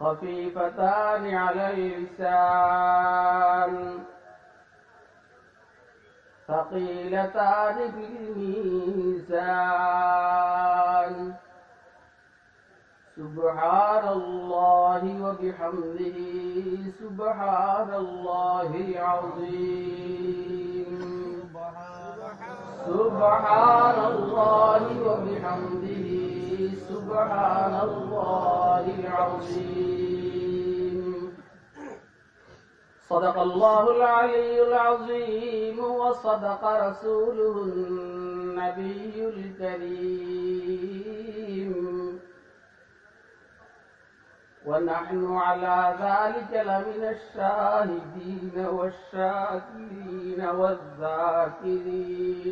خفيفتان على اللسان. ثقيلتان في الميزان. سبحان الله وبحمده سبحان الله العظيم. سبحان الله. وبحمده. سبحان الله العظيم. صدق الله العلي العظيم وصدق رسوله النبي الكريم. ونحن على ذلك لمن الشاهدين والشاكرين والذاكرين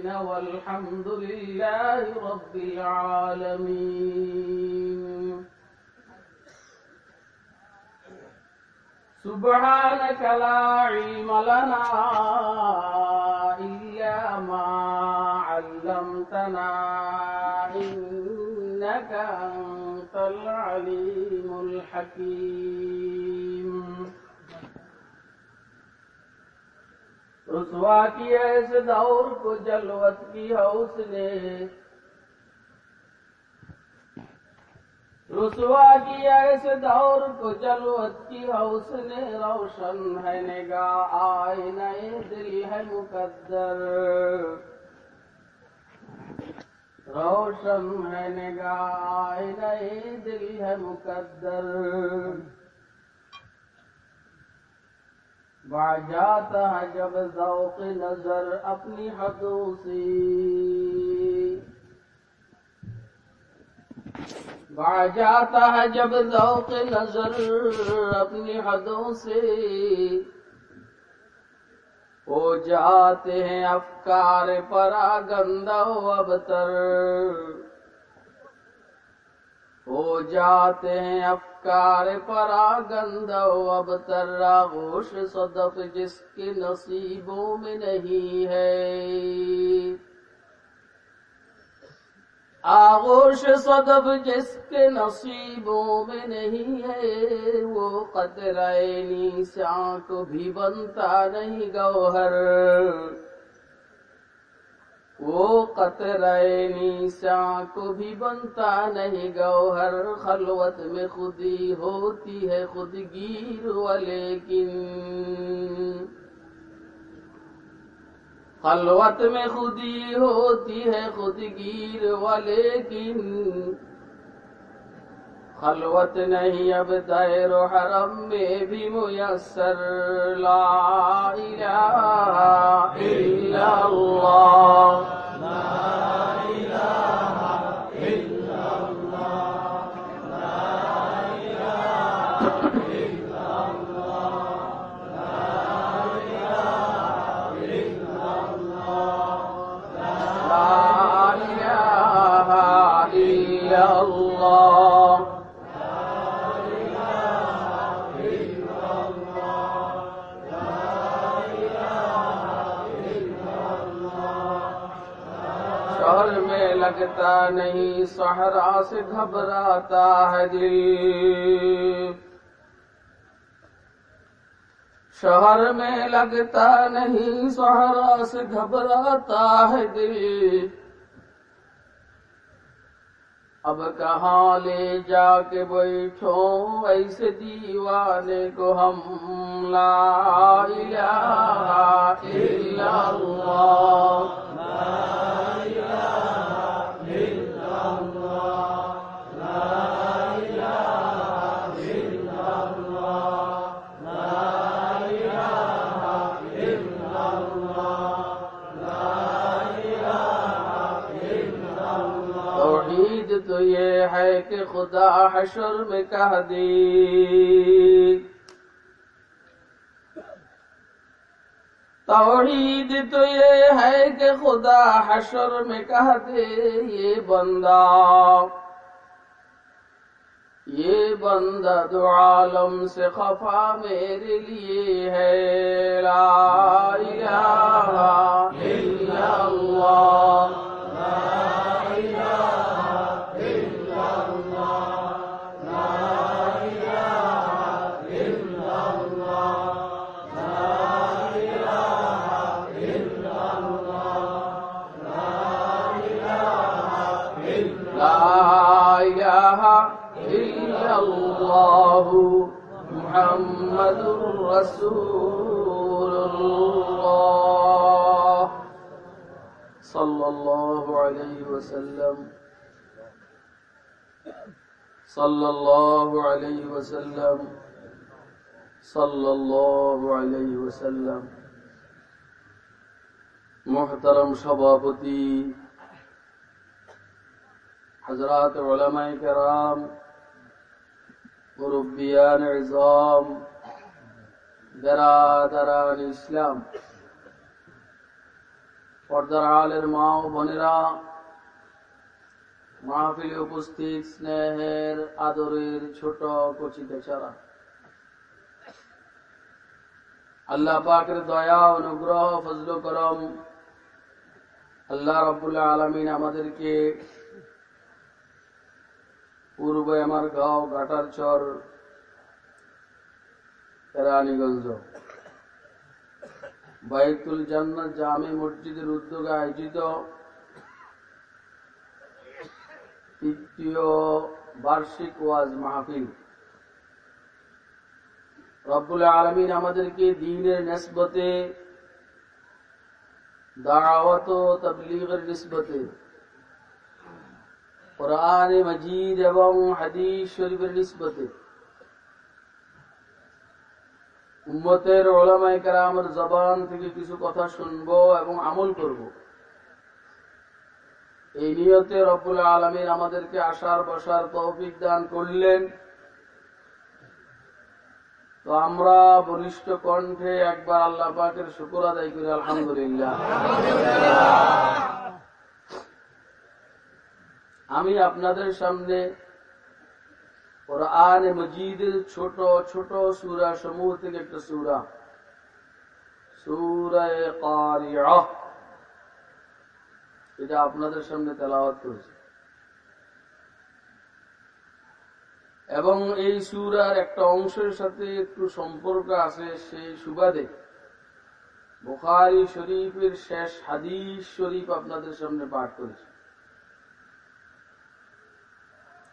والحمد لله رب العالمين. سبحانك لا علم لنا إلا ما علمتنا إنك أنت أنت العليم الحكيم رسوا کیا اس دور کو جلوت کی حوث نے رسوا کیا اس دور کو جلوت کی حوث نے روشن ہے نگاہ آئینہ دل ہے مقدر روشن ہے نگاہ نئے دل ہے مقدر۔ با جاتا ہے جب ذوق نظر اپنی حدوسی با جاتا ہے جب ذوق نظر اپنی حدوں سے۔ وہ جاتے ہیں افکار پرا گندہ ابتر۔ ہو جاتے ہیں افکار پرا گندہ ابتر۔ راغوش صدف جس کے نصیبوں میں نہیں ہے۔ آغوش صدف جس کے نصیبوں میں نہیں ہے، وہ قطرائنی سے آنکھ بھی بنتا نہیں گوہر۔ وہ قطرائنی سے آنکھ بھی بنتا نہیں گوہر۔ خلوت میں خودی ہوتی ہے، خود گیر و لیکن خلوت میں خودی ہوتی ہے خود گیر ولیکن خلوت نہیں اب دیر و حرم میں بھی میسر لا الہ الا اللہ نہیں سہرا سے گھبراتا ہے دل۔ شہر میں لگتا نہیں سہرا سے گھبراتا ہے دل۔ اب کہاں لے جا کے بیٹھو، ایسے دیوانے کو ہم لا الہ الا اللہ۔ خدا حشر میں کہہ دی توحید تو یہ ہے کہ خدا حشر میں کہہ دے، یہ بندہ۔ یہ بندہ دو عالم سے خفا میرے لیے ہے۔ لا الہ الا اللہ۔ رسول الله صلى الله عليه وسلم صلى الله عليه وسلم صلى الله عليه وسلم محترم সভাপতি حضرات علماء کرام মুরব্বিয়ান ইজাম ইসলাম পর্দার আলের মা ও বোনেরা, মাহফিলে উপস্থিত স্নেহের আদরের ছোট কচি বেচারা। আল্লাহ পাকের দয়া, অনুগ্রহ, ফজল করম আল্লাহ রবুল্লাহ আলমিন আমাদেরকে পূর্বে আমার গাঁও ঘাটার চর কেরানীগঞ্জ। বাইতুল জান্নাত জামে মসজিদের উদ্যোগে আয়োজিত তৃতীয় বার্ষিক ওয়াজ মাহফিল। রব্বুল আলমিন আমাদেরকে দিনের নেসবতে, দাওয়াত ও তবলিগের নিসবতে, কোরআন মজিদ এবং হাদিস শরীফের নিসবতে উম্মতের ওলামাই কারামের জবান থেকে কিছু কথা শুনব এবং আমল করব। এই নিয়তে রব্বুল আলমিন আমাদেরকে আসার বসার তৌফিক দান করলেন। তো আমরা বলিষ্ঠ কণ্ঠে একবার আল্লাহ পাকের শুকুর আদায় করি, আলহামদুলিল্লাহ। আমি আপনাদের সামনে কোরআন মজিদের ছোট ছোট সুরা সমূহ থেকে একটা সুরা। এটা আপনাদের সামনে তেলাওয়াত করেছি। এবং এই সুরার একটা অংশের সাথে একটু সম্পর্ক আছে সেই সুবাদে। বুখারি শরীফের শেষ হাদিস শরীফ আপনাদের সামনে পাঠ করেছি।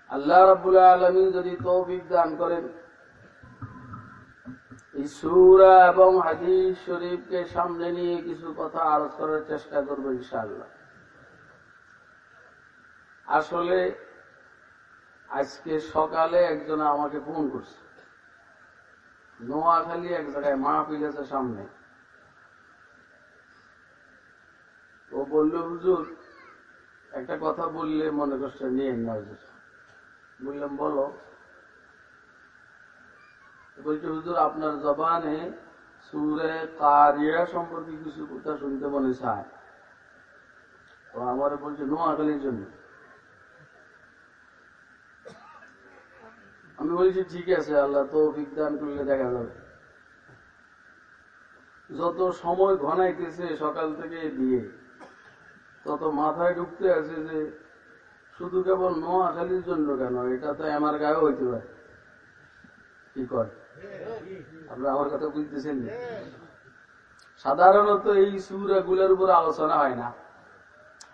আল্লাহ রাবুল্লাহ আলমী যদি তৌফিক দান করেন সুরা এবং হাদিস শরীফকে সামনে নিয়ে কিছু কথা আলোচ করার চেষ্টা করব ইনশাআল্লাহ। আসলে আজকে সকালে একজন আমাকে ফোন করছে। নোয়াখালী এক জায়গায় মাহফিল আছে সামনে। ও বলল, হুজুর, একটা কথা বললে মনে কষ্ট নিয়ে না হুজুর। বললাম বলো। বলছে, হুজুর, আপনার জবানে সুরে কারিয়া সম্পর্কে কিছু কথা শুনতে মনে চায়। তো আমার বলছে, নোয়াখালীর জন্য। আমি বলছি, ঠিক আছে, আল্লাহ তো বিজ্ঞান করলে দেখা যাবে। যত সময় ঘনাইতেছে সকাল থেকে দিয়ে, তত মাথায় ঢুকতে আছে যে শুধু কেবল নোয়াখালীর জন্য কেন? এটা তো আমার গায়ে হইতে পারে। কি কয় আপনারা আমার কথা বুঝতেছেন সাধারণত এই সুরা গুলোর উপর আলোচনা হয় না।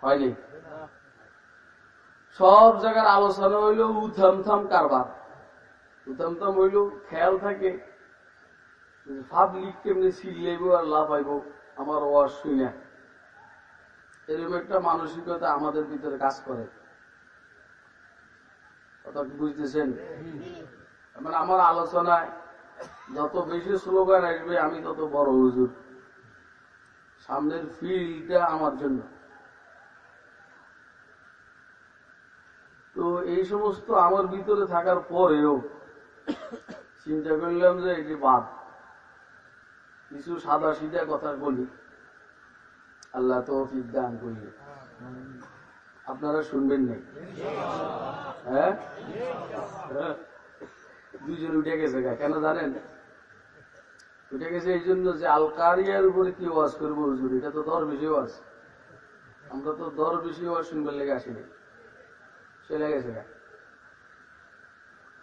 হয়নি সব জায়গার আলোচনা হইল উথামথাম কারবার। উথামথাম হইল খেয়াল থাকে পাবলিক কেমনি সিলাইব আর লাভ আইব, আমার ওয়াজ শুনে। এরকম একটা মানসিকতা আমাদের ভিতরে কাজ করে। কথা বুঝতেছেন? মানে আমার আলোচনায় যত বেশি স্লোগান আসবে, আমি তত বড় হুজুর। সামনের ফিল্ডটা আমার জন্য। তো এই সমস্ত আমার ভিতরে থাকার পরেও চিন্তা করলাম যে এটি বাদ, কিছু সাদা সিধা কথা বলি। আল্লাহ তো দান করলে আপনারা শুনবেন না। হ্যাঁ? দুইজন উঠে গেছে। কেন জানেন? উঠে গেছে এই জন্য যে আলকারিয়ার উপরে কি ওয়াজ করব হুজুর? এটা তো দর বেশি ওয়াজ। আমরা তো দর বেশি ওয়াজ শুনবার লেগে আসিনি। চলে গেছে।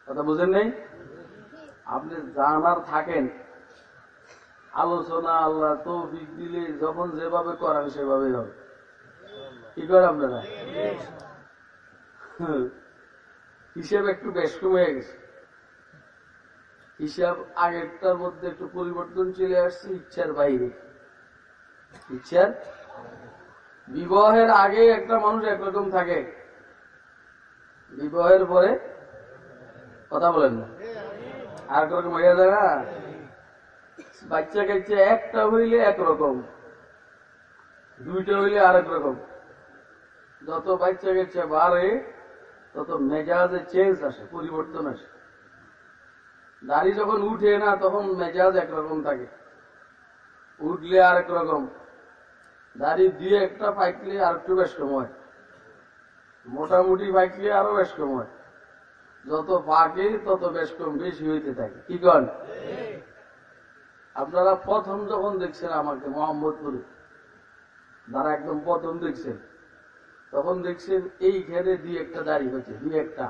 কথা বুঝেন নাই? আপনি জানার থাকেন। আলোচনা আল্লাহ তৌফিক দিলে যখন যেভাবে করান সেভাবেই হবে। কি করে আপনারা? হিসাব একটু বেশ কমে গেছে। হিসাব আগেরটার মধ্যে একটু পরিবর্তন চলে আসছে, ইচ্ছার বাইরে। ইচ্ছার? বিবাহের আগে একটা মানুষ একরকম থাকে। বিবাহের পরে কথা বলেন না। আর একরকম হয়ে যায় না? বাচ্চা কাচ্চা একটা হইলে একরকম। দুইটা হইলে আরেক রকম। যত বাচ্চা কাচ্চা বাড়ে, তত মেজাজে চেঞ্জ আসে, পরিবর্তন আসে। দাড়ি যখন উঠে না, তখন মেজাজ একরকম থাকে। উঠলে আরেক রকম। দাড়ি দিয়ে একটা পাইকলে আর একটু বেশ কম হয় মোটামুটি পাইকলে আরও বেশ কম হয় যত পাকে তত বেশ কম বেশি হইতে থাকে। কি কন? আপনারা প্রথম যখন দেখছেন আমাকে, মোহাম্মদপুরে যারা একদম প্রথম দেখছেন। তখন দেখছেন এই ঘেরে দুই একটা দাড়ি হয়েছে, দুই একটা।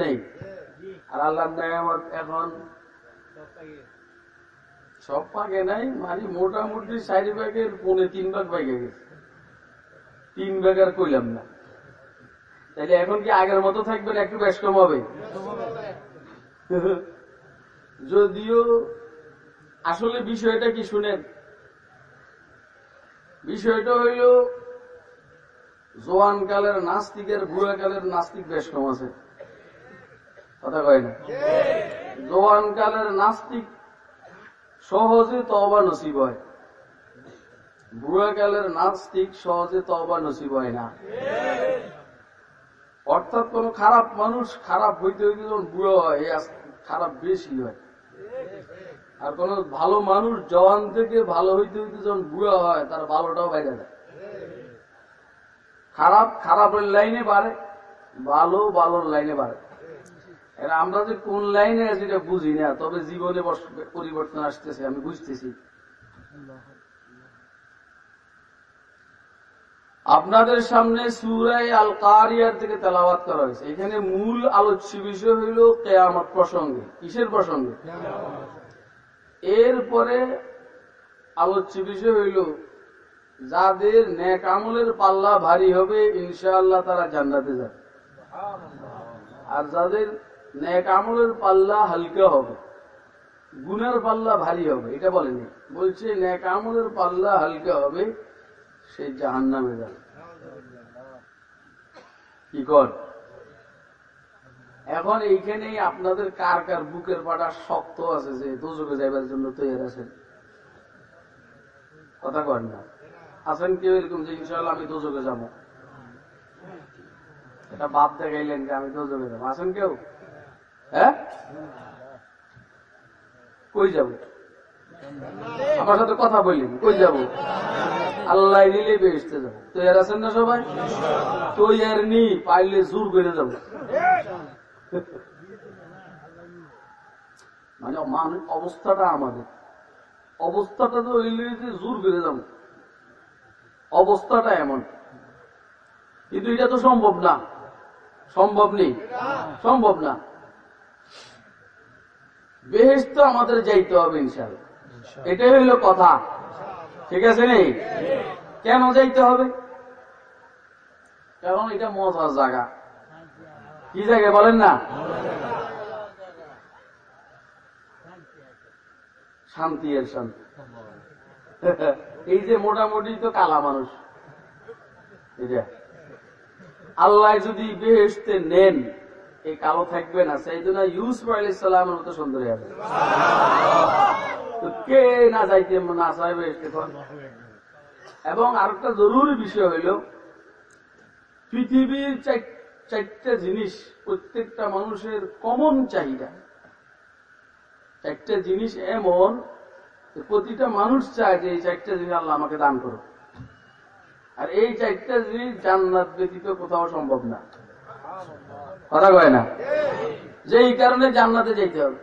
নেই? আর আল্লাহ এখন সব পাকে নাই মানে মোটামুটি চারি ভাগের পৌনে তিন ভাগ পাইকে গেছে। তিন ভাগ আর কইলাম না। তাহলে এখন কি আগের মতো থাকবেন, একটু বেশ কম হবে? যদিও আসলে বিষয়টা কি শুনেন বিষয়টা হইল জোয়ান কালের নাস্তিকের বুড়া কালের নাস্তিক বেশ কম আছে। কথা কয় না? জোয়ান কালের নাস্তিক সহজে তবা নসিব হয়। বুড়া কালের নাস্তিক সহজে তবা নসিব হয় না। অর্থাৎ কোন খারাপ মানুষ খারাপ হইতে হইতে যখন বুড়ো হয় খারাপ বেশি হয়। আর কোন ভালো মানুষ জওয়ান থেকে ভালো হইতে হইতে যখন বুড়া হয়, তার ভালোটাও বাইরে যায়। খারাপ খারাপের লাইনে বাড়ে, ভালো ভালোর লাইনে বাড়ে। এরা আমরা যে কোন লাইনে আছি এটা বুঝি না, তবে জীবনে পরিবর্তন আসতেছে, আমি বুঝতেছি। আপনাদের সামনে সুরাই আল কারিয়ার থেকে তেলাওয়াত করা হয়েছে। এখানে মূল আলোচ্য বিষয় হইল কেয়ামত প্রসঙ্গে। কিসের প্রসঙ্গে? এরপরে আলোচ্য বিষয় হইল। যাদের নেক আমলের পাল্লা ভারী হবে, ইনশাআল্লাহ তারা জান্নাতে যাবে। আর যাদের নেক আমলের পাল্লা হালকা হবে, গুনার পাল্লা ভারী হবে, এটা বলেনি। বলছে, নেক আমলের পাল্লা হালকা হবে, সে জাহান্নামে যাবে। কি কর? এখন এইখানেই আপনাদের কার কার বুকের পাটা শক্ত আছে যে দুজকে যাইবার জন্য তৈরি আছেন? কথা কর না। আছেন কেউ এরকম যে ইনশাল্লাহ আমি দুজকে যাব। এটা বাপ দেখাইলেন যে আমি দুজকে যাব। আছেন কেউ? হ্যাঁ? কই যাব? আমার সাথে কথা বললেন কই যাব? আল্লাহ নিলে বেসতে যাব। তৈরি আছেন না সবাই? তৈরি নি পাইলে জোর করে যাব। মানে মান- অবস্থাটা আমাদের। অবস্থাটা তো যে জোর বেড়ে যাব। অবস্থাটা এমন। কিন্তু এটা তো সম্ভব না। সম্ভব নেই। সম্ভব না। বেহেস তো আমাদের যাইতে হবে ইনশাল্লাহ এটাই হইল কথা। ঠিক আছে নেই? কেন যাইতে হবে? কারণ এটা মজার জায়গা। কি জায়গা বলেন না? শান্তি এর শান্তি। এই যে মোটামুটি তো কালা মানুষ। আল্লাহ যদি বেহেস্তে নেন এই কালো থাকবে না। সেই জন্য ইউসুফ আলী সাল্লামের মতো সুন্দর হবে। কে না যাইতে না চাই? এবং আরেকটা জরুরি বিষয় হইল, পৃথিবীর চার- চারটা জিনিস প্রত্যেকটা মানুষের কমন চাহিদা। চারটা জিনিস এমন প্রতিটা মানুষ চায় যে এই চারটা জিনিস আল্লাহ আমাকে দান করো আর এই চারটা জিনিস জান্নাত ব্যতীত কোথাও সম্ভব না। কথা কয় না? যে এই কারণে জান্নাতে যেতে হবে।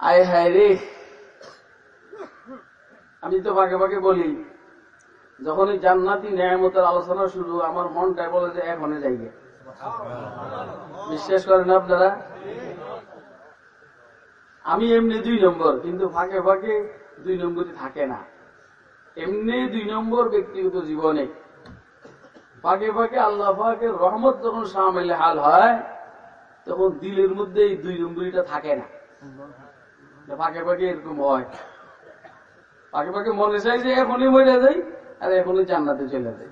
আয় হায় রে। আমি তো ভাগে ভাগে বলি যখন এই জান্নাতি ন্যায়ামতের আলোচনা শুরু, আমার মনটাই বলে যে এখনে যাইবে বিশ্বাস করেন আপনারা? আমি এমনি দুই নম্বর, কিন্তু ফাঁকে ফাঁকে দুই নম্বরই থাকে না। এমনি দুই নম্বর ব্যক্তিগত জীবনে। ফাঁকে ফাঁকে আল্লাহ পাকের রহমত যখন সামিল হাল হয়, তখন দিলের মধ্যে এই দুই নম্বরটা থাকে না। ফাঁকে ফাঁকে এরকম হয়। ফাঁকে ফাঁকে মনে চাই যে এখনই মরে যাই। আর এখনই জান্নাতে চলে যাই।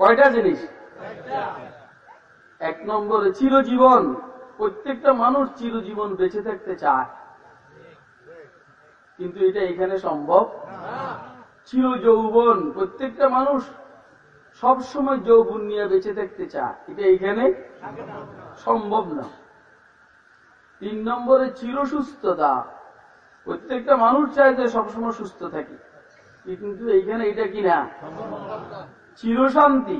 কয়টা জিনিস? এক নম্বরে চিরজীবন। প্রত্যেকটা মানুষ চিরজীবন বেঁচে থাকতে চায়। কিন্তু এটা এখানে সম্ভব চির যৌবন প্রত্যেকটা মানুষ সব সময় যৌবন নিয়ে বেঁচে থাকতে চায়। এটা এখানে সম্ভব না। তিন নম্বরে চির সুস্থতা প্রত্যেকটা মানুষ চায় যে সবসময় সুস্থ থাকি। কিন্তু এইখানে এটা কিনা চির শান্তি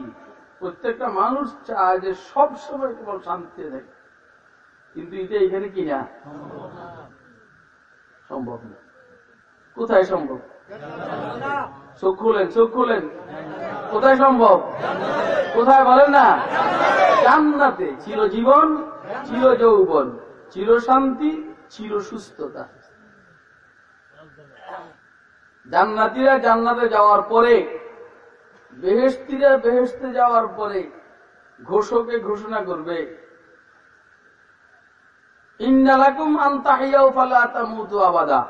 প্রত্যেকটা মানুষ চায় যে সব সময় কেবল শান্তিতে থাকে। কিন্তু এটা এখানে কিনা সম্ভব না। কোথায় সম্ভব? চোখ খুলেন চোখ খুলেন। কোথায় সম্ভব? কোথায় বলেন না? জান্নাতে। চিরজীবন চির যৌবন চির শান্তি চির সুস্থতা জান্নাতিরা জান্নাতে যাওয়ার পরে বেহেস্তিরা বেহেস্তে যাওয়ার পরে ঘোষকে ঘোষণা করবে আবাদা।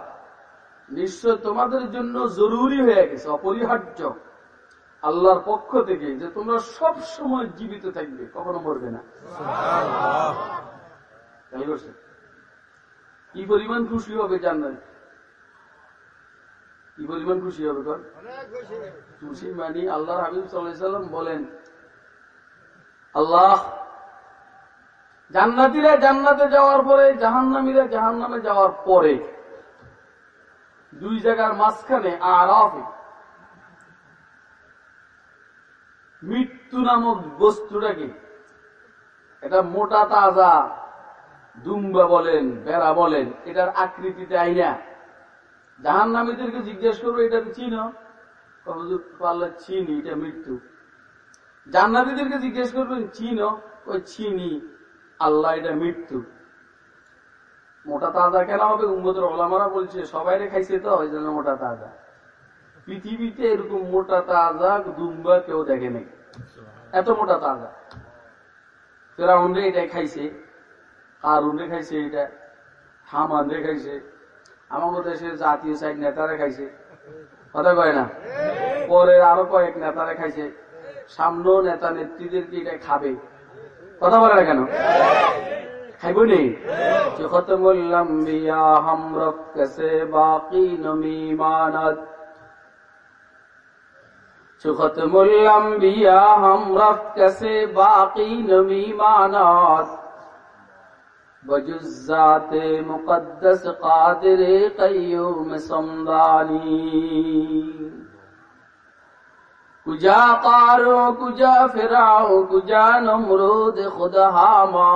নিশ্চয় তোমাদের জন্য জরুরি হয়ে গেছে অপরিহার্য। আল্লাহর পক্ষ থেকে যে তোমরা সব সময় জীবিত থাকবে কখনো মরবে না? কি পরিমাণ খুশি হবে জান্নাত? কি পরিমাণ খুশি হবে কর? খুশি মানি আল্লাহ হাবিব সাল্লাম বলেন আল্লাহ জান্নাতিরা জান্নাতে যাওয়ার পরে জাহান্নামীরা জাহান্নামে যাওয়ার পরে দুই জায়গার মাঝখানে আরাফে মৃত্যু নামক বস্তুটাকে এটা মোটা তাজা দুম্বা বলেন বেড়া বলেন এটার আকৃতিতে আইনা। জাহান নামীদেরকে জিজ্ঞেস করব, এটা চিন পারলে চিনি এটা মৃত্যু। জান্নাতিদেরকে জিজ্ঞেস করবেন চিন ওই চিনি, আল্লাহ, এটা মৃত্যু। মোটা তাজা কেন হবে? উম্মদের ওলামারা বলছে সবাই খাইছে তো, ওই জন্য মোটা তাজা। পৃথিবীতে এরকম মোটা তাজা দুম্বা কেউ দেখে নাই। এত মোটা তাজা। ফেরাউন রে এটা খাইছে কারুন রে খাইছে, এটা হামান রে খাইছে আমার দেশের জাতীয় সাইড নেতা দেখাইছে। কথা কয় না? পরের আরও কয়েক নেতা দেখাইছে। সামনেও নেতা নেত্রীদেরকে এটা খাবে। কথা বলে না কেন? খাইব নি খতমুল্লাম বিয়া হামরক কেসে বাকি নমিমানত ختم الانبیاء ہم رفت سے باقی নমি مانات بجزات مقدس قادر قیوم سمدانی کجا قارو کجا فراؤ کجا نمرود خدا ہاما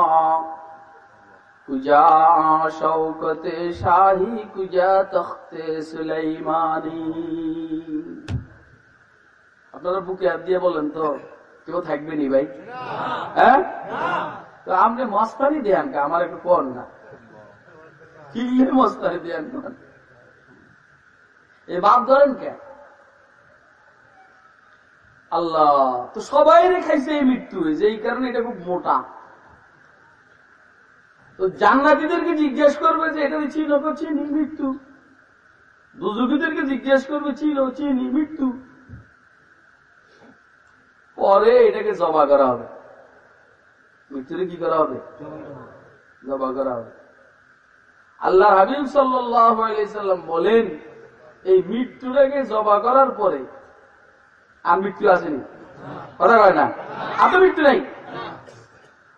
کجا شوکت شاہی کجا تخت سلیمانی۔ আপনারা বুকে হাত দিয়ে বলেন তো কেউ থাকবেনি ভাই হ্যাঁ তো আপনি মস্তানি দেন কা, আমার একটু কর না। কিনলে মস্তানি দেন এই বাপ ধরেন কে? আল্লাহ, তো সবাই খাইছে এই মৃত্যু যে এই কারণে এটা খুব মোটা। তো জান্নাতিদেরকে জিজ্ঞেস করবে যে, এটা চিন চিনি মৃত্যু। দুজুকিদেরকে জিজ্ঞেস করবে, চিন চিনি মৃত্যু। পরে এটাকে জমা করা হবে। মৃত্যুরে কি করা হবে? জমা করা হবে? আল্লাহ হাবিব সাল্লাম বলেন, এই মৃত্যুটাকে জমা করার পরে আর মৃত্যু আসেনি। কথা হয় না? আর তো মৃত্যু নাই।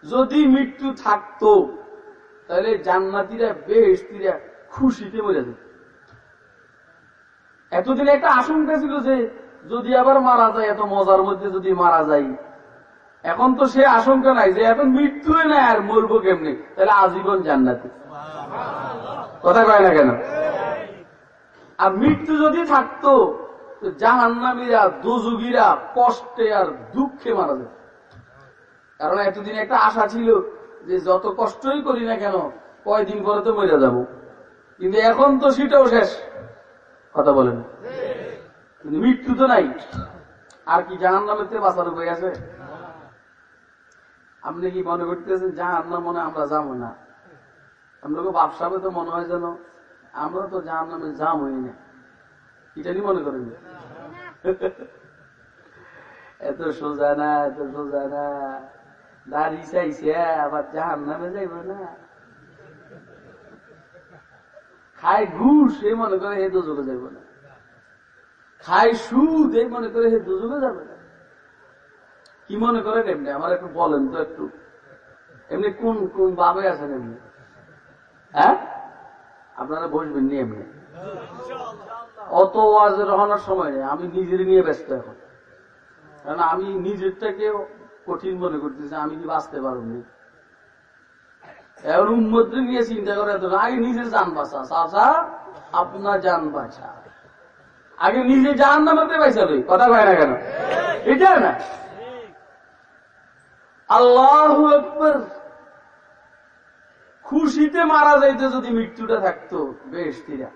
যদি মৃত্যু থাকতো, তাহলে জান্নাতিরা বেহস্তিরা খুশিতে মরে যেত। এতদিন একটা আশঙ্কা ছিল যে, যদি আবার মারা যায়, এত মজার মধ্যে যদি মারা যায় এখন তো সে আশঙ্কা নাই যে এখন মৃত্যু নাই আর মরবো কেমনি? তাহলে আজীবন জান্নাতি। কথা কয় না কেন? আর মৃত্যু যদি থাকতো জাহান্নামীরা, দুযুগীরা কষ্টে আর দুঃখে মারা যায় কারণ এতদিন একটা আশা ছিল যে যত কষ্টই করি না কেন, কয়দিন পরে তো মরে যাব। কিন্তু এখন তো সেটাও শেষ। কথা বলেন। মৃত্যু তো নাই। আর কি জাহান নামের বাঁচার উপায় আছে? আপনি কি মনে করতেছেন জাহান নাম মনে আমরা যাব না আমরা বাপসাবে তো মনে হয় যেন আমরা তো জাহান নামে যাম হই না? এটা নি মনে করেন? এত সোজা না, এত সোজা না। দাড়ি চাইছে, আবার জাহান নামে যাইব না। খায় ঘুষ, এই মনে করে হে দুযোগে যাইব না। খায় সুদ, এই মনে করে হে দুযোগে যাবে না। কি মনে করেন এমনি? আমার একটু বলেন তো একটু। এমনি কোন কোন বাবে আছেন এমনি? হ্যাঁ? আপনারা বসবেন নি এমনি? অত ওয়াজের রহনার সময় নেই। আমি নিজের নিয়ে ব্যস্ত এখন। কারণ আমি নিজেরটাকে কঠিন মনে করতেছি, আমি কি বাঁচতে পারব? না এবার উন্মত নিয়ে চিন্তা করে এত। আগে নিজের যান বাঁচা। চাচা, আপনার যান বাঁচা। আগে নিজে যান নামাতে পাইছা তুই। কথা কয় না কেন? এটা না। আল্লাহ খুশিতে মারা যাইতে যদি মৃত্যুটা থাকতো বেশ তিরা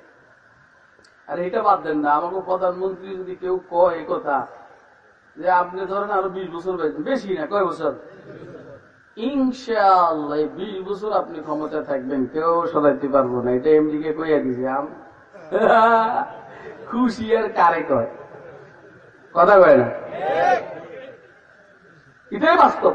আর এটা বাদ দেন না, আমাকে প্রধানমন্ত্রী যদি কেউ কয় কথা, যে আপনি ধরেন আরও বিশ বছর পাইছেন বেশি না, কয় বছর? ইনশাআল্লাহ বিশ বছর আপনি ক্ষমতায় থাকবেন, কেউ সরাইতে পারব না, এটা এমডি কে কইয়া দিছে, আম। খুশি আর কারে কয়? কথা কয় না? এটাই বাস্তব।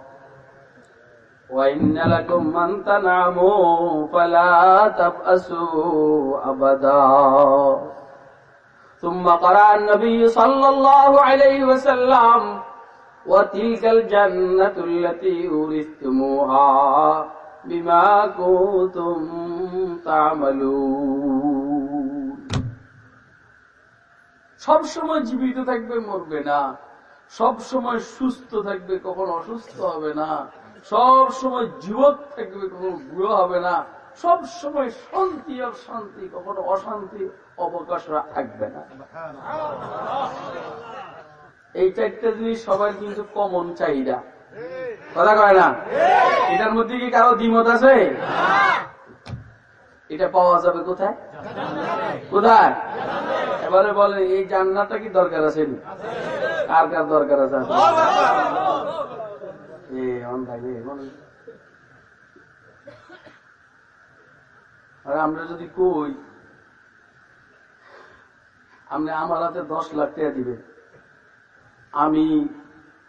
وإن لكم أن تنعموا فلا تبأسوا أبدا ثم قرأ النبي صلى الله عليه وسلم وتلك الجنة التي أورثتموها بما كنتم تعملون সব সময় জীবিত থাকবে মরবে না সব সময় সুস্থ থাকবে কখন অসুস্থ হবে না সব সময় যুবক থাকবে কখনো বুড়ো হবে না। সব সময় শান্তি আর শান্তি, কখনো অশান্তি, অবকাশ থাকবে না। এই চারটা জিনিস সবার কিন্তু কমন চাহিদা। কথা কয় না? এটার মধ্যে কি কারও দ্বিমত আছে? এটা পাওয়া যাবে কোথায়? কোথায়? এবারে বলে এই জান্নাতটা কি দরকার আছে? কার কার দরকার আছে? অন্ধাই এ বলেন। আর আমরা যদি কই আপনি আমার হাতে দশ লাখ টাকা দিবে। আমি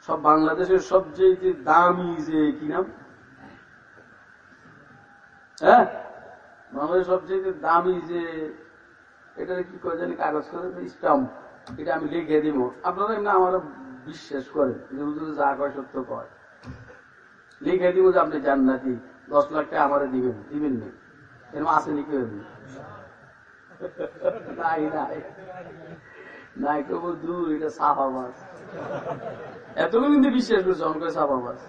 সব বাংলাদেশের সবচেয়ে দামি যে কি নাম? হ্যাঁ? বাংলাদেশের সবচেয়ে দামি যে, এটা কি করে জানি কাগজ করে? স্টাম্প এটা আমি লিখে দিব। আপনারা এমনি আমার বিশ্বাস করেন। যে যা কয় সত্য কয়। লিখে দিব যে আপনি জান্নাতি দশ লাখ টাকা আমারে দিবেন। দিবেন না। এরকম আছে লিখে নাই নাই। নাই কেবল দূর, এটা সাফা মাছ। এতগুলো কিন্তু বিশ্বাস করছে অঙ্ক সাফা মাছ।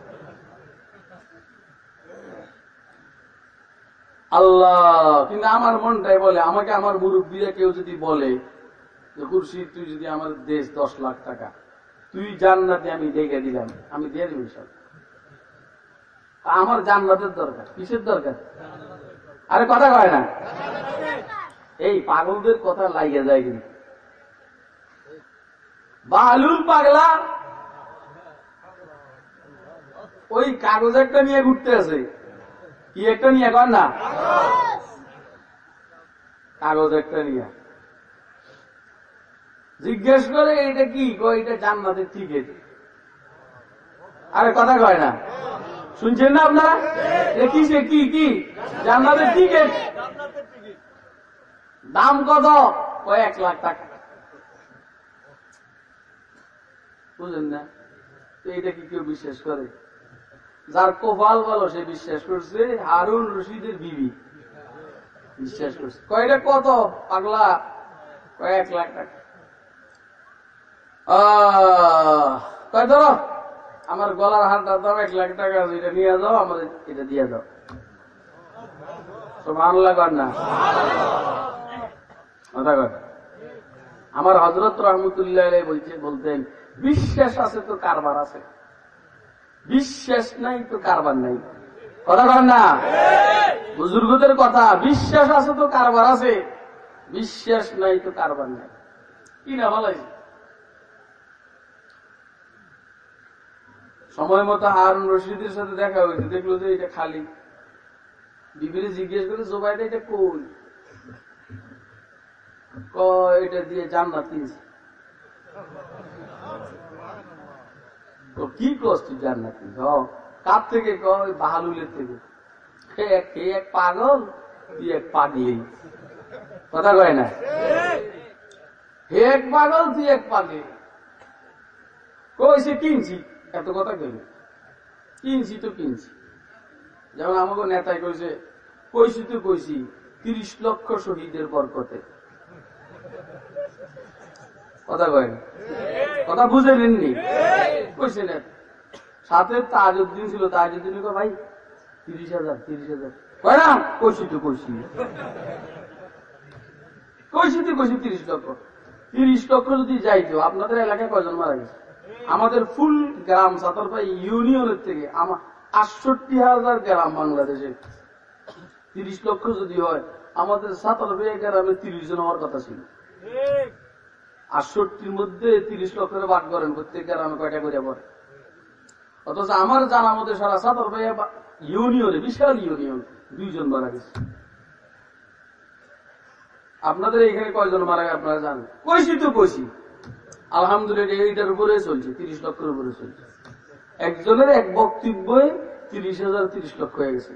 আল্লাহ, কিন্তু আমার মনটাই বলে, আমাকে আমার মুরব্বীরা কেউ যদি বলে যে কুরসি তুই যদি আমার দেশ দশ লাখ টাকা, তুই জান্নাতে আমি দেখে দিলাম, আমি দিয়ে দিবি সব আমার জান্নাতের দরকার, কিসের দরকার? আরে কথা কয় না। এই পাগলদের কথা লাগিয়ে যায় কিন্তু। বালুল পাগলা ওই কাগজ একটা নিয়ে ঘুরতে আছে। কি একটা নিয়ে কর না? কাগজ একটা নিয়ে। জিজ্ঞেস করে এটা কি? এটা জান্নাতের টিকিট আরে কথা কয় না। শুনছেন না আপনারা? কি কি কি? জান্নাতের টিকিট দাম কত? কয় এক লাখ টাকা। বুঝলেন না? এটা কি কেউ বিশ্বাস করে? যার কোপাল ভালো, সে বিশ্বাস করছে হারুন রশিদের বিবি। বিশ্বাস করছে। কয়টা কত? পাগলা। কয়েক লাখ টাকা। কয় ধরো? আমার গলার হারটার দাম এক লাখ টাকা আছে, এটা নিয়ে যাও আমার এটা দিয়ে দাও। আমার হজরত রহমতুল্লাহ বলতেন বিশ্বাস আছে তো কারবার আছে। বিশ্বাস নাই তো কারবার নাই। কথা না। বুজুর্গদের কথা বিশ্বাস আছে তো কারবার আছে। বিশ্বাস নাই তো কারবার নাই। কি না ভালো সময় মতো হারুন রশিদের সাথে দেখা হয়েছে। দেখল যে এটা খালি। বিবিরে জিজ্ঞেস করে জোবাইটা এটা কয়, এটা দিয়ে জান্নাত কিনছে। কি কস তুই জান্নাত কার থেকে কয়? বাহালুলের থেকে। এক পাগল, তুই এক পাগলি। কথা কয় না? হে এক পাগল, তুই এক পাগলি। কিনছি। এত কথা কইল কিনছি তো কিনছি। যেমন আমাকে নেতায় কইছে, কইছি তো কইছি, তিরিশ লক্ষ শহীদের বরকতে। কথা কয় কথা বুঝে নেননি কইছে না। সাথে তাজউদ্দিন ছিল, তাজউদ্দিন ভাই, তিরিশ হাজার তিরিশ হাজার। কয় না, কইছি তো কইছি। কইছি তো কইছি তিরিশ লক্ষ। তিরিশ লক্ষ যদি যাইতো, আপনাদের এলাকায় কয়জন মারা গেছে? আমাদের ফুল গ্রাম সাতারপাই ইউনিয়নের থেকে আমার আটষট্টি হাজার গ্রাম বাংলাদেশে। তিরিশ লক্ষ যদি হয়, আমাদের সাতারপাই গ্রামে তিরিশ জন হওয়ার কথা ছিল। আটষট্টির মধ্যে তিরিশ লক্ষের ভাগ করেন, প্রত্যেক গ্রামে কয়টা করে পড়ে। অথচ আমার জানা মধ্যে সারা সাতারপাই ইউনিয়নে, বিশাল ইউনিয়ন, দুইজন মারা গেছে। আপনাদের এখানে কয়জন মারা গেছে আপনারা জানেন? কইছি তো কইছি। আলহামদুলিল্লাহ, এইটার উপরে চলছে, তিরিশ লক্ষের উপরে চলছে। একজনের এক বক্তব্যে তিরিশ হাজার তিরিশ লক্ষ হয়ে গেছে।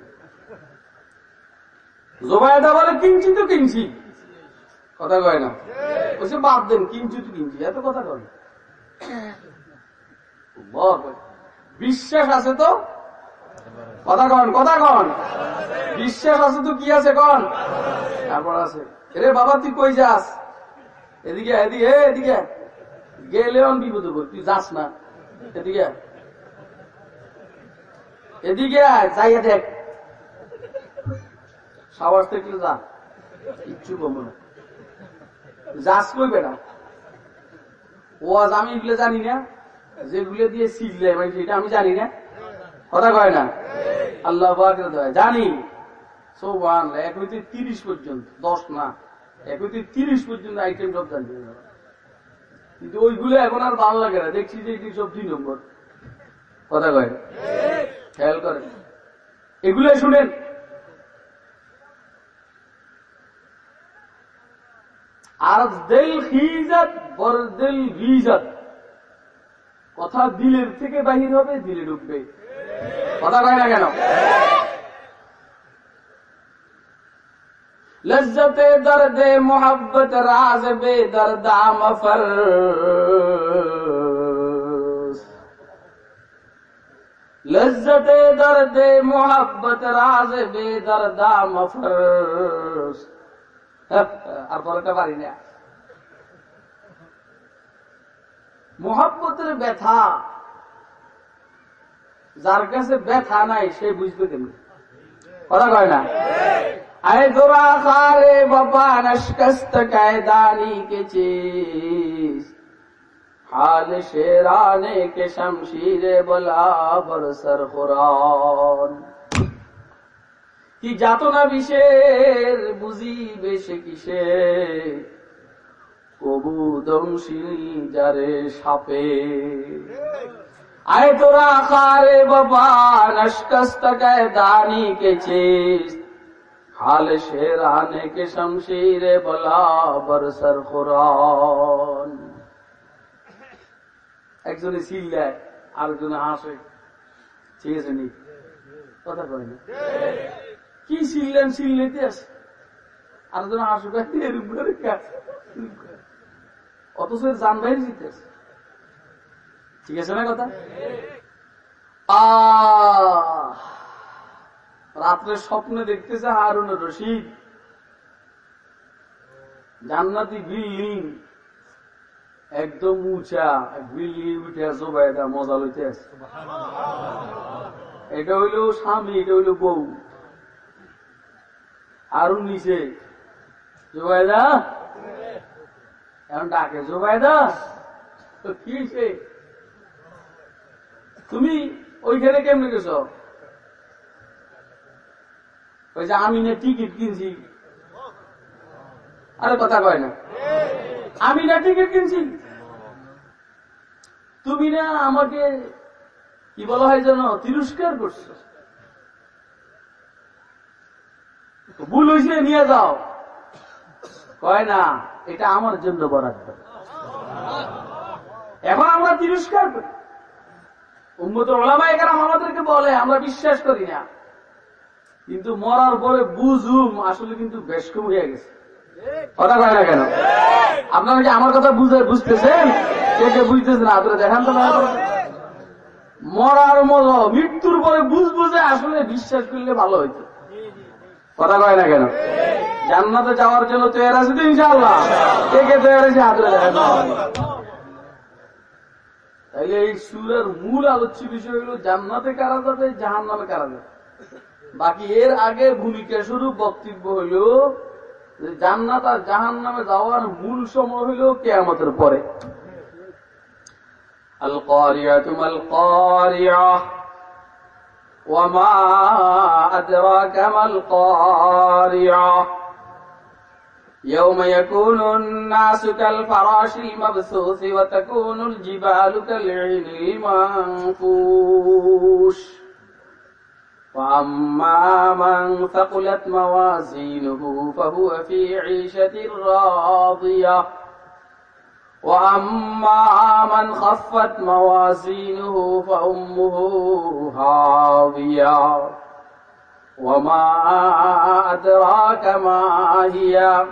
জোবায়দা বলে কিনছি তো কিনছি কথা কয় না। বলছে, বাদ দেন কিনছি তো কিনছি এত কথা কয়। বিশ্বাস আছে তো? কথা কন কথা কন। বিশ্বাস আছে তো? কি আছে কন? তারপর আছে রে বাবা, তুই কই যাস? এদিকে এদিকে এদিকে। গেলে অন বিপদে তুই যাস না। এদিকে। এদিকে যাইয়া দেখ। সাবাস দেখলে যা। কিচ্ছু কমো না। যাস কই বেটা? ও আজ আমি এগুলো জানি না। যেগুলো দিয়ে শিখলে মানে সেটা আমি জানি না। কথা কয় না? আল্লাহ জানি। সৌবান এক হইতে তিরিশ পর্যন্ত, দশ না। এক হইতে তিরিশ পর্যন্ত আইটেম সব জানি কিন্তু ওইগুলো এখন আর ভালো লাগে না। দেখছি যে এটি সব দুই নম্বর। কথা কয়? খেয়াল করেন। এগুলো শুনেন। আর দিল খিজাত বর দিল গিজাত কথা দিলের থেকে বাহির হবে, দিলে ঢুকবে কথা কয় না কেন? লজ্জতে দর্দে মোহব্বত রাজ বে দর্দা মফর লজ্জতে দর্দে মোহব্বত রাজ বে দর্দা মফর আর বলতে পারি না। মোহব্বতের ব্যথা। যার কাছে ব্যথা নাই, সে বুঝবে কেমনি? কথা কয় না? আয় তোরা খারে বাবা নষ্কস্ত কায়দানি কে হাল শেরানে কে শমশিরে বলাবর সর কুরআন। কি যাতনা বিশের বুঝিবে সে কিসে? কবুদংশিনী যারে সাপে। আয় তোরা খারে বাবা নষ্কস্ত কায়দানি কে চেষ্ট খাল حال شیران کے شمشیر بلا برسر قرآن একজনে আর আরেকজনে হাসে ঠিক আছে নি কথা কয় না কি চিল্লেন চিল্লিতে আছে আরেকজন হাসু খাই এরূপ করে অথচ জান বাইরে জিতেছে ঠিক আছে না কথা আ রাত্রে স্বপ্নে দেখতেছে হারুন রশিদ। জান্নাতি বিল্ডিং একদম উঁচা বিল্ডিং উঠে জোবাইদা মজা লইতে আছে। এটা হইল স্বামী এটা হইল বউ। আরও নিচে জোবাইদা এখন ডাকে জোবাইদা তো কি তুমি ওইখানে কেমনে গেছ? ওই আমি না টিকিট কিনছি। আরে কথা কয় না। আমি না টিকিট কিনছি। তুমি না আমাকে কি বলা হয় যেন তিরস্কার করছ। ভুল হয়েছে, নিয়ে যাও। কয় না, এটা আমার জন্য বরাদ্দ। এখন আমরা তিরস্কার করি। উন্মত ওলামা এখানে আমাদেরকে বলে, আমরা বিশ্বাস করি না। কিন্তু মরার পরে বুঝুম, আসলে কিন্তু বেশ কম হয়ে গেছে। কথা কয় না কেন? আপনারা কি আমার কথা বুঝে বুঝতেছেন? কে কে বুঝতেছেন আপনারা দেখান তো করে। মরার মতো মৃত্যুর পরে বুঝ বুঝে আসলে বিশ্বাস করলে ভালো হইতো। কথা কয় না কেন? জান্নাতে যাওয়ার জন্য তৈরি আছে তো ইনশাআল্লাহ। কে কে তৈরি আছে হাতরে। তাইলে এই সুরের মূল আলোচ্য বিষয় হলো, জান্নাতে কারা যাবে জাহান নামে কারা যাবে? বাকি এর আগে ভূমিকা স্বরূপ বক্তব্য হইল যে জান্নাত আর জাহান নামে যাওয়ার মূল সময় হইল কেয়ামতের পরে আল কারিয়াতু মাল কারিয়া وما أدراك ما القارعة يوم يكون الناس كالفراش المبثوث وتكون الجبال كالعين المنفوش وأما من ثقلت موازينه فهو في عيشة راضية وأما من خفت موازينه فأمه هاوية وما أدراك ما هي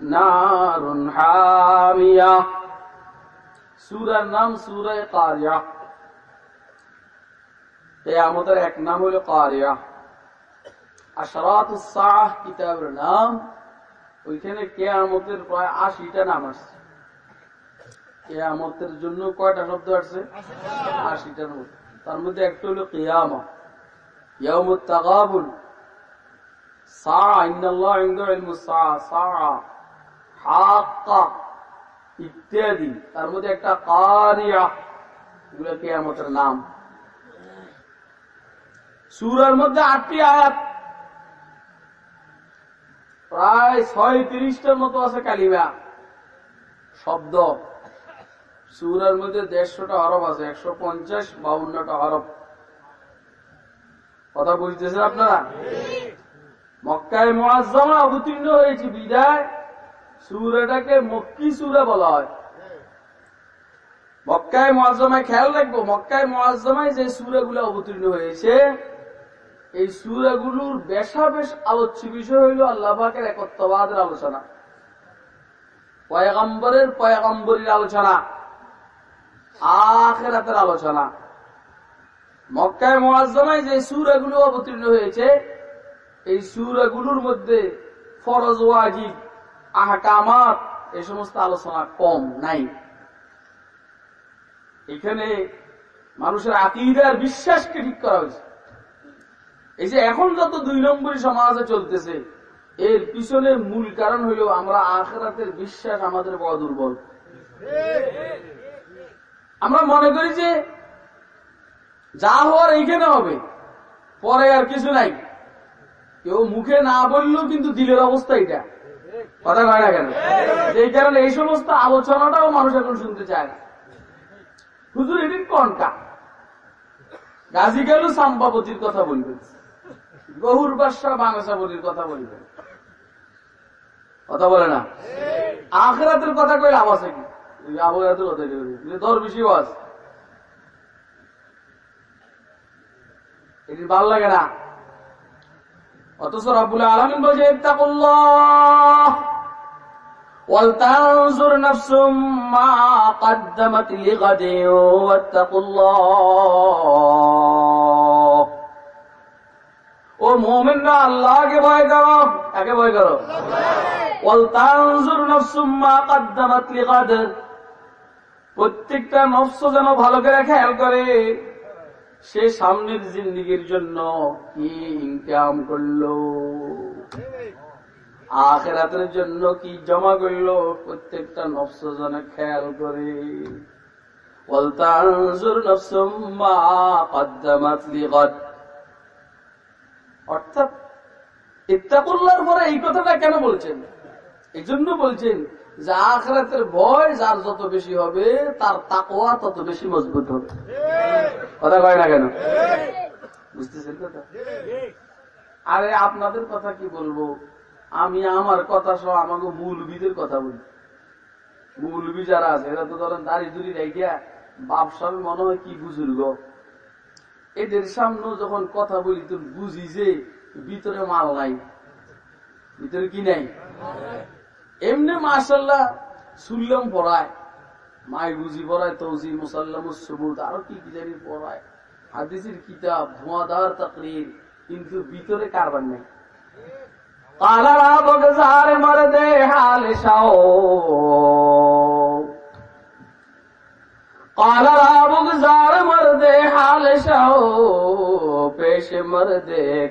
نار حامية سورة নাম سورة قارية কেয়ামতের এক নাম হইল কারিয়া। আশরাত সাহ কিতাবের নাম, ওইখানে কেয়ামতের প্রায় আশিটা নাম আসছে। কেয়ামতের জন্য কয়টা শব্দ আসছে? আশিটার মধ্যে তার মধ্যে একটা হলো কেয়ামা। ইত্যাদি। তার মধ্যে একটা কারিয়া। এগুলো কেয়ামতের নাম। সুরার মধ্যে আটটি আয়াত। প্রায় ছয় তিরিশটার মতো আছে কালিমা। শব্দ। সুরার মধ্যে দেড়শোটা হরফ আছে, একশো পঞ্চাশ বাউন্নটা হরফ। কথা বুঝতেছেন আপনারা? মক্কায় মহাজমা অবতীর্ণ হয়েছে, বিদায়। সুরাটাকে মক্কি সুরা বলা হয়। মক্কায় মহাজমায় খেয়াল রাখব, মক্কায় মহাজমায় যে সুরাগুলো অবতীর্ণ হয়েছে এই সুরাগুলোর বেশা বেশ আলোচ্য বিষয় হইল আল্লাহ পাকের একত্ববাদের আলোচনা। পয়গম্বরের পয়গম্বরীর আলোচনা। আখেরাতের আলোচনা। মক্কায় মহাজমায় যে সুরাগুলো অবতীর্ণ হয়েছে, এই সুরাগুলোর মধ্যে ফরজ ওয়াজিব, আহকামাত এই সমস্ত আলোচনা কম, নাই। এখানে মানুষের আকিদার বিশ্বাসকে ঠিক করা হয়েছে। এই যে এখন যত দুই নম্বরী সমাজে চলতেছে, এর পিছনে মূল কারণ হইল আমরা আখেরাতের বিশ্বাস আমাদের বড় দুর্বল। আমরা মনে করি যে, যা হওয়ার এইখানে হবে, পরে আর কিছু নাই। কেউ মুখে না বললেও কিন্তু দিলের অবস্থা এটা কথা কয় না কেন? এই কারণে এই সমস্ত আলোচনাটাও মানুষ এখন শুনতে চায় না। হুজুর, এটি কনকা গাজী গেল সাম্পাবতীর কথা বলবেন। গহুর বাদশাহ বাংলাসাবতীর কথা বলবেন কথা বলে না আখরাতের কথা কইলে আওয়াজ কি আবহাওয়াতের কথা কইলে দর বেশি আওয়াজ এটি ভাল লাগে না অথচ রব্বুল আলমিন বলছে ইত্তাকুল্লাহ ولتنظر نفس ما قدمت لغد واتقوا الله ও মোমেনরা আল্লাহকে ভয় করো একে ভয় করো? প্রত্যেকটা নফস যেন ভালো করে খেয়াল করে। সে সামনের জিন্দিগির জন্য কি ইনকাম করল? আখেরাতের জন্য কি জমা করল? প্রত্যেকটা নফস যেন খেয়াল করে। ওয়ালতানজুর নাফসুম মা কদ্দামাত লিগাদ। অর্থাৎ পরে এই কথাটা কেন বলছেন? এই জন্য বলছেন যে আখরাতের ভয় যার যত বেশি হবে তার তাকওয়া তত বেশি মজবুত হবে। কথা কয় না কেন? বুঝতেছেন কথা? আরে আপনাদের কথা কি বলব? আমি আমার কথা সহ আমাকে মূলবিদের কথা বলি। মূলবি যারা আছে এরা তো ধরেন দাড়ি দুড়ি রেখা বাপসাব মনে হয় কি বুজুর্গ। এদের সামনে যখন কথা বলি তো বুঝি যে ভিতরে মাল নাই। ভিতরে কি নাই? এমনি মাসাল্লাহ সুল্লাম পড়ায়। মাই বুঝি পড়ায় তৌজি মুসাল্লাম সবুত, আরও কি কি জানি পড়ায়। হাদিসের কিতাব, ধোঁয়াদার তাকরির, কিন্তু ভিতরে কারবার নেই। কালারা বগজার মরদে হাল শাও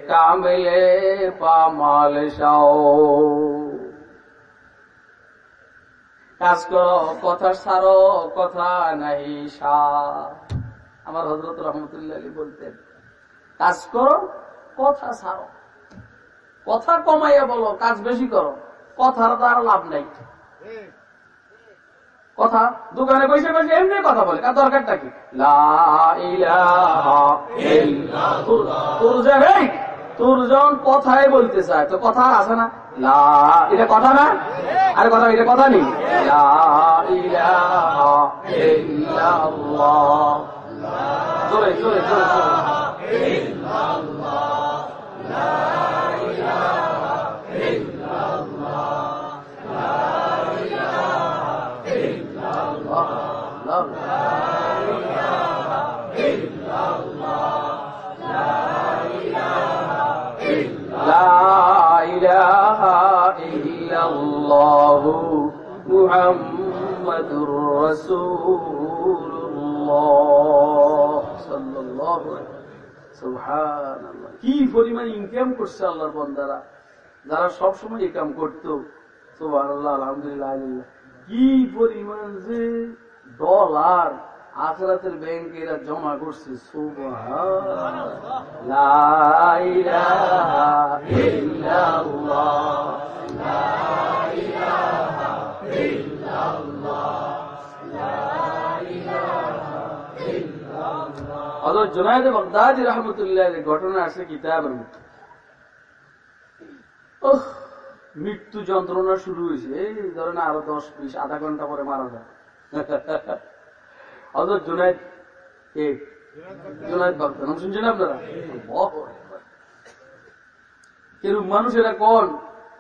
কামলে পামাল শাও কাজ করো, কথা সারো, কথা নাই আমার হজরত রহমতুল্লাহ বলতেন, কাজ করো, কথা সারো। কথা কমাইয়া বলো, কাজ বেশি করো, কথার দ্বারা লাভ নাই। কথা? দোকানে বসে বসে এমনি কথা বলে। কার দরকারটা কি? তোর- তোর যে রে, তোর কথাই বলতে চায় তো কথা আছে না? লা এটা কথা না? আরে কথা এটা কথা নেই। জোরে জোরে জোরে জোরে محمد رسول الله صلى الله عليه সুবহান কি পরিমাণ ইনকাম করছে আল্লাহর বন্দারা যারা সব সময় ইনকাম করতো সুবহান আল্লাহ আলহামদুলিল্লাহ আলিল্লাহ। কি পরিমাণ যে ডলার আখরাতের ব্যাংকে এরা জমা করছে সুবহান বাগদাদি রহমতুল্লাহ ঘটনা আছে কিতাবের মধ্যে। মৃত্যু যন্ত্রণা শুরু হয়েছে। এই ধরেন আরও দশ বিশ, আধা ঘণ্টা পরে মারা যায়। হজরত জুনায়দ কে? জুনায়দ বাগদাদ। নাম শুনছেন আপনারা! এরকম মানুষেরা কোন?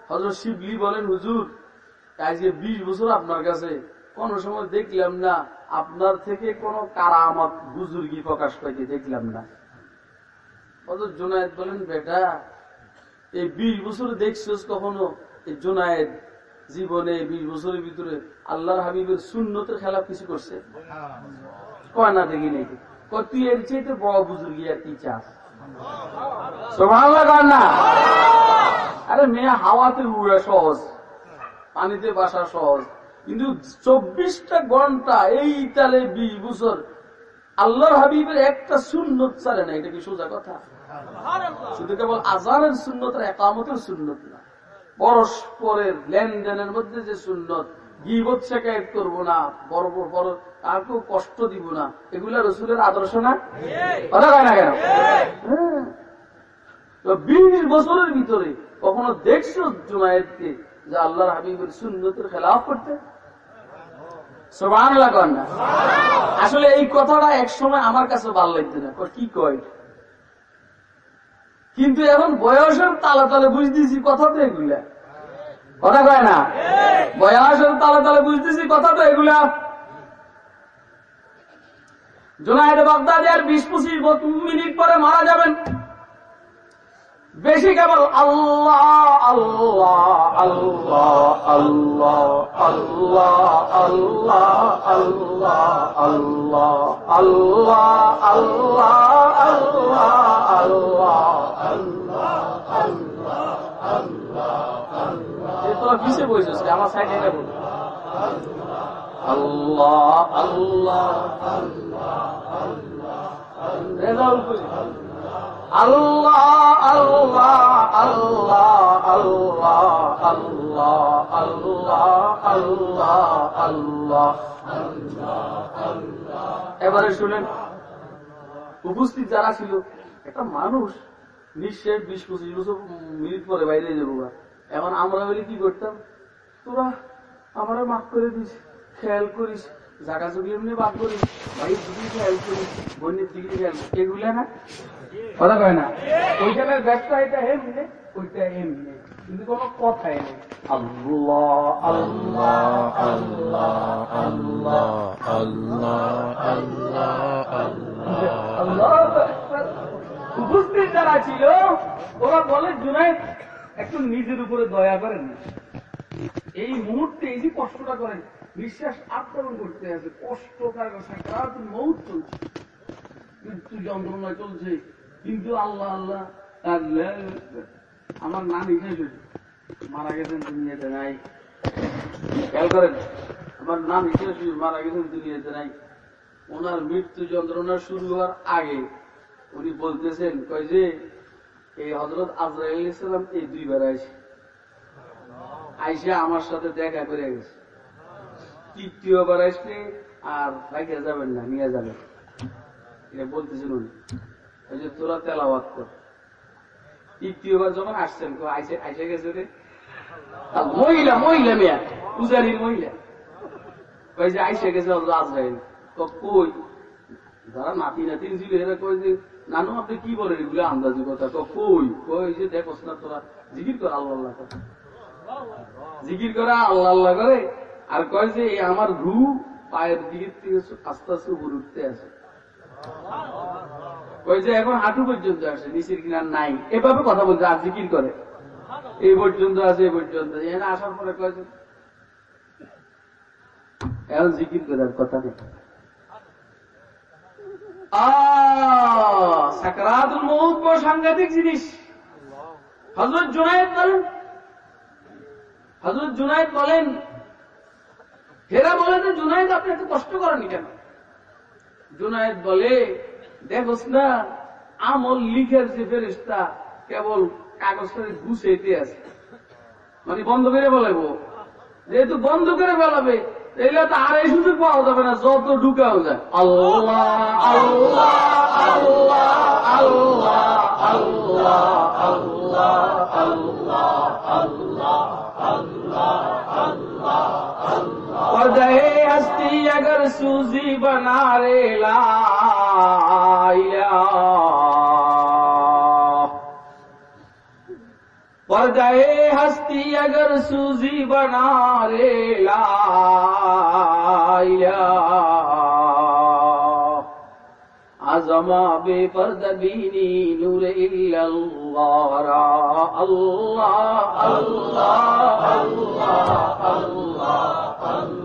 হজরত শিবলি বলেন, হুজুর আজকে বিশ বছর আপনার কাছে। কোন সময় দেখলাম না, আপনার থেকে কোন কারামত বুজুর্গি প্রকাশ পাইতে দেখলাম না। হজরত জুনায়দ বলেন, বেটা, এই বিশ বছর দেখছিস কখনো? এই জোনায়েদ জীবনে বিশ বছরের ভিতরে আল্লাহর হাবিবের শূন্যতের খেলা কিছু করছে? কয়, না, দেখি নাকি তুই এর চাইতে বড় বুজুর্গি আর কি চাস? না। আরে মেয়ে হাওয়াতে উড়া সহজ। পানিতে বাসা সহজ। কিন্তু চব্বিশটা ঘণ্টা এই তালে বিশ বছর আল্লাহর হাবিবের একটা শূন্যত চালে না এটা কি সোজা কথা? শুধু কেবল আজানের সুন্নত আর একামতের সুন্নত না। পরস্পরের লেনদেনের মধ্যে যে সুন্নত গিবত শেখায়ত করব না বড় বড় কাউকেও কষ্ট দিব না এগুলা রসুলের আদর্শ না? কথা কয় না কেন? বিশ বছরের ভিতরে কখনো দেখছ জুনায়েদকে যে আল্লাহর হাবিবের সুন্নতের খেলাফ করতে। আসলে এই কথাটা এক সময় আমার কাছে ভালো লাগতো না। কি কয়? কিন্তু এখন বয়সের তালে তালে বুঝতেছি কথা তো এগুলা। কথা কয় না? বয়সের তালে তালে বুঝতেছি কথা তো এগুলা। জোনায়েদ বাগদাদি আর বিশ পঁচিশ মিনিট পরে মারা যাবেন। বেশি কেবল আল্লাহ আল্লাহ আল্লাহ আল্লাহ আল্লাহ আল্লাহ আল্লাহ আল্লাহ আল্লাহ আল্লাহ আল্লাহ আল্লাহ তোরা পিছিয়ে বসেছিস আমার সাইডে এটা বল আল্লাহ আল্লাহ রেজাউল করি আল্লাহ আল্লাহ এবারে শুনেন, উপস্থিত যারা ছিল, একটা মানুষ নিশ্চয় বিশ পঁচিশ বছর মিনিট পরে বাইরে যাব। এখন আমরা হলে কি করতাম তোরা আমরা মাফ করে দিস, খেয়াল করিস জমি এমনি বাদ বাড়ির দিকে বন্যের দিকে না? কথা কয় না? ওইখানের ব্যবসা এটা এমনি, ওইটা এমনি। কিন্তু কোনো কথাই নেই। আল্লাহ আল্লাহ আল্লাহ আল্লাহ আল্লাহ। আকবার। উপস্থিত যারা ছিল, ওরা বলে জুনাইদ একটু নিজের উপরে দয়া করেন এই মুহূর্তে এই যে কষ্টটা করেন বিশ্বাস আক্রমণ করতে আছে কষ্টটা সাক্ষাৎ মৌত চলছে। মৃত্যু যন্ত্রণা চলছে কিন্তু আল্লাহ আল্লাহ আল্লাহ, আমার নাম হয়েছে। মারা গেছেন দুনিয়াতে নাই। খেয়াল করেন আমার নাম হয়েছে মারা গেছেন দুনিয়াতে নাই। ওনার মৃত্যু যন্ত্রণা শুরু হওয়ার আগে উনি বলতেছেন কয় যে এই হজরত আজরাইল ইসলাম এই দুইবার আইসে আইসে আমার সাথে দেখা করে গেছে। তৃতীয়বার আর যাবেন না, নিয়ে যাবেন। এটা ওই যে তোরা তেলাওয়াত তৃতীয়বার যখন আসছেন আইসে গেছে রে। মহিলা মহিলা মেয়া, পূজারীর মহিলা। কই যে গেছে কই? নাতি নাতি যে কি এগুলো আন্দাজি কথা। তো কই? কই যে, দেখোস না তোরা, জিকির কর আল্লাহ আল্লাহ করা আল্লাহ করে আর কয় যে আমার রু পায়ের দিকে আস্তে আস্তে উপরে উঠতে আছে। কয় যে, এখন হাঁটু পর্যন্ত আসে নিচের কিনার নাই। এভাবে কথা বলছে, আর জিকির করে। এই পর্যন্ত আছে, এই পর্যন্ত এখানে আসার পরে কয় যে, এখন জিকির করার কথা নেই। সাংঘাতিক জিনিস। হজরত জুনায়েদ বলেন হজরত জুনায়েদ বলেন ফেরা বলে যে জুনায়দ আপনি একটু কষ্ট করেনি কেন জুনায়দ বলে দেখোস না আমল লিখের যে ফেরিস্তা কেবল কাগজটা ঘুষে এতে আছে মানে বন্ধ করে বলেব যেহেতু বন্ধ করে ফেলাবে এগুলো তো আর এই সুযোগ পাওয়া যাবে না যত ঢুকাও যায় আল্লাহ আল্লাহ আল্লাহ আল্লাহ আল্লাহ আল্লাহ আল্লাহ আল্লাহ আল্লাহ پردہ ہستی اگر سوزی بنا رے لا پر ہستی اگر سوزی بنا رے لا عظما بے پردبینی نور اللہ را اللہ اللہ اللہ اللہ اللہ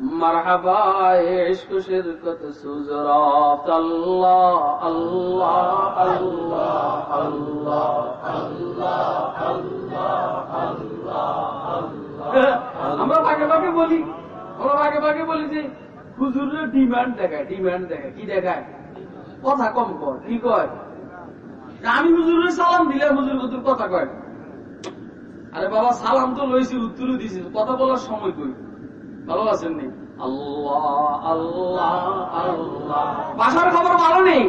باقي جملة رب مرحبا عشق شركت سوزرات الله الله الله الله আমরা ভাগে ভাগে বলি আমরা ভাগে ভাগে বলি যে হুজুরের ডিমান্ড দেখায় ডিমান্ড দেখায় কি দেখায় কথা কম কর কি কয় আমি হুজুরের সালাম দিলে হুজুর হুজুর কথা কয় আরে বাবা সালাম তো লইছি উত্তরও দিছি কথা বলার সময় কই ভালো আছেন নি আল্লাহ আল্লাহ আল্লাহ। বাসার খবর ভালো নেই।